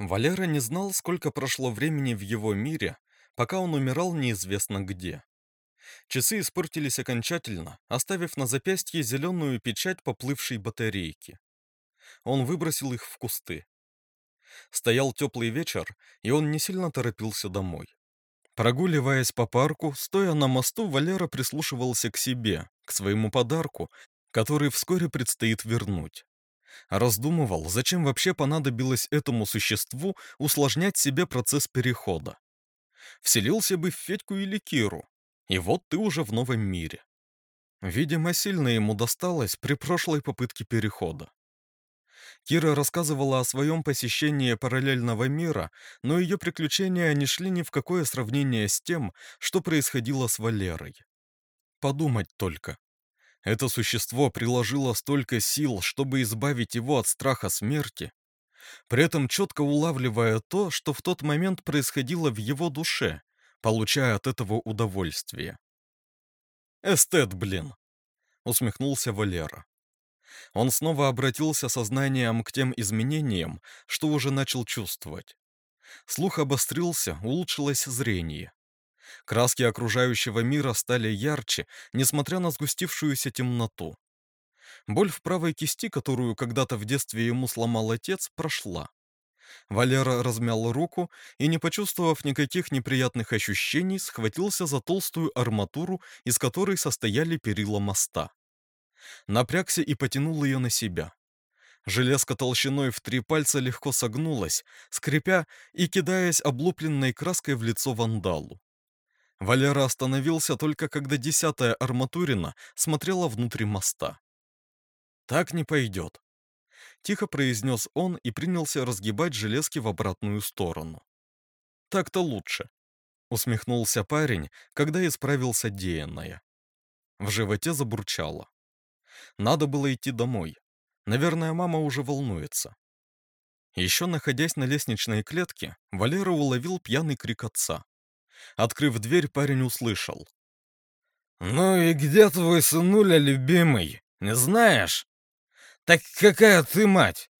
Валера не знал, сколько прошло времени в его мире, пока он умирал неизвестно где. Часы испортились окончательно, оставив на запястье зеленую печать поплывшей батарейки. Он выбросил их в кусты. Стоял теплый вечер, и он не сильно торопился домой. Прогуливаясь по парку, стоя на мосту, Валера прислушивался к себе, к своему подарку, который вскоре предстоит вернуть. Раздумывал, зачем вообще понадобилось этому существу усложнять себе процесс перехода. Вселился бы в Федьку или Киру, и вот ты уже в новом мире. Видимо, сильно ему досталось при прошлой попытке перехода. Кира рассказывала о своем посещении параллельного мира, но ее приключения не шли ни в какое сравнение с тем, что происходило с Валерой. Подумать только. Это существо приложило столько сил, чтобы избавить его от страха смерти, при этом четко улавливая то, что в тот момент происходило в его душе, получая от этого удовольствие. «Эстет, блин!» — усмехнулся Валера. Он снова обратился сознанием к тем изменениям, что уже начал чувствовать. Слух обострился, улучшилось зрение. Краски окружающего мира стали ярче, несмотря на сгустившуюся темноту. Боль в правой кисти, которую когда-то в детстве ему сломал отец, прошла. Валера размял руку и, не почувствовав никаких неприятных ощущений, схватился за толстую арматуру, из которой состояли перила моста. Напрягся и потянул ее на себя. Железка толщиной в три пальца легко согнулась, скрипя и кидаясь облупленной краской в лицо вандалу. Валера остановился только когда десятая арматурина смотрела внутрь моста. «Так не пойдет», — тихо произнес он и принялся разгибать железки в обратную сторону. «Так-то лучше», — усмехнулся парень, когда исправился деянное. В животе забурчало. Надо было идти домой. Наверное, мама уже волнуется. Еще находясь на лестничной клетке, Валера уловил пьяный крик отца. Открыв дверь, парень услышал. «Ну и где твой сынуля любимый? Не знаешь? Так какая ты мать?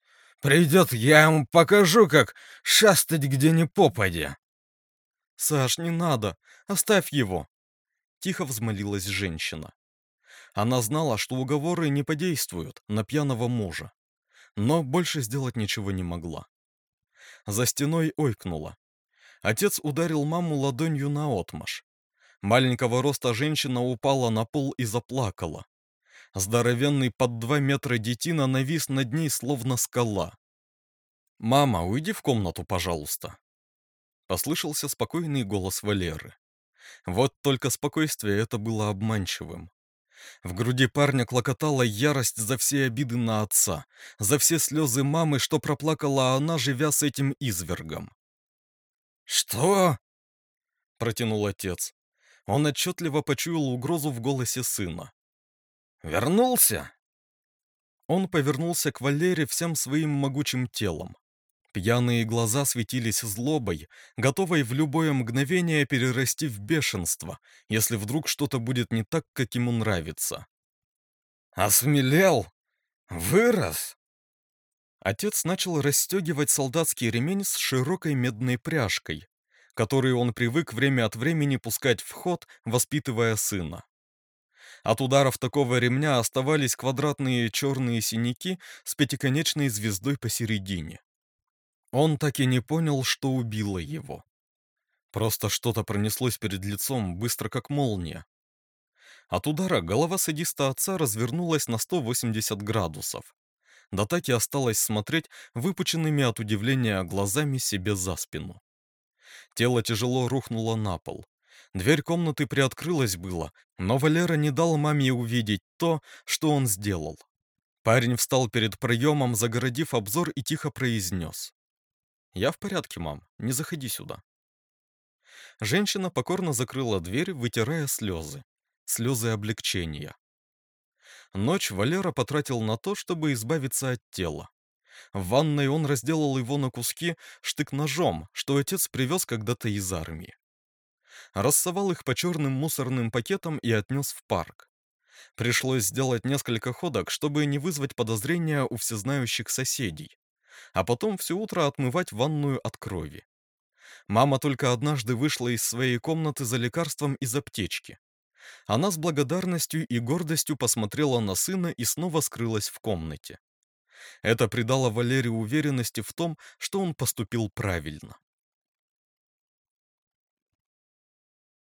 Придет, я ему покажу, как шастать где ни попадя». «Саш, не надо, оставь его!» Тихо взмолилась женщина. Она знала, что уговоры не подействуют на пьяного мужа, но больше сделать ничего не могла. За стеной ойкнула. Отец ударил маму ладонью на отмаш. Маленького роста женщина упала на пол и заплакала. Здоровенный под два метра детина навис над ней, словно скала. «Мама, уйди в комнату, пожалуйста!» Послышался спокойный голос Валеры. Вот только спокойствие это было обманчивым. В груди парня клокотала ярость за все обиды на отца, за все слезы мамы, что проплакала она, живя с этим извергом. «Что?» — протянул отец. Он отчетливо почуял угрозу в голосе сына. «Вернулся?» Он повернулся к Валере всем своим могучим телом. Пьяные глаза светились злобой, готовой в любое мгновение перерасти в бешенство, если вдруг что-то будет не так, как ему нравится. «Осмелел? Вырос?» Отец начал расстегивать солдатский ремень с широкой медной пряжкой, который он привык время от времени пускать в ход, воспитывая сына. От ударов такого ремня оставались квадратные черные синяки с пятиконечной звездой посередине. Он так и не понял, что убило его. Просто что-то пронеслось перед лицом, быстро как молния. От удара голова садиста отца развернулась на 180 градусов. Да так и осталось смотреть выпученными от удивления глазами себе за спину. Тело тяжело рухнуло на пол. Дверь комнаты приоткрылась было, но Валера не дал маме увидеть то, что он сделал. Парень встал перед проемом, загородив обзор и тихо произнес. «Я в порядке, мам, не заходи сюда». Женщина покорно закрыла дверь, вытирая слезы. Слезы облегчения. Ночь Валера потратил на то, чтобы избавиться от тела. В ванной он разделал его на куски штык-ножом, что отец привез когда-то из армии. Рассовал их по черным мусорным пакетам и отнес в парк. Пришлось сделать несколько ходок, чтобы не вызвать подозрения у всезнающих соседей. а потом все утро отмывать ванную от крови. Мама только однажды вышла из своей комнаты за лекарством из аптечки. Она с благодарностью и гордостью посмотрела на сына и снова скрылась в комнате. Это придало Валерию уверенности в том, что он поступил правильно.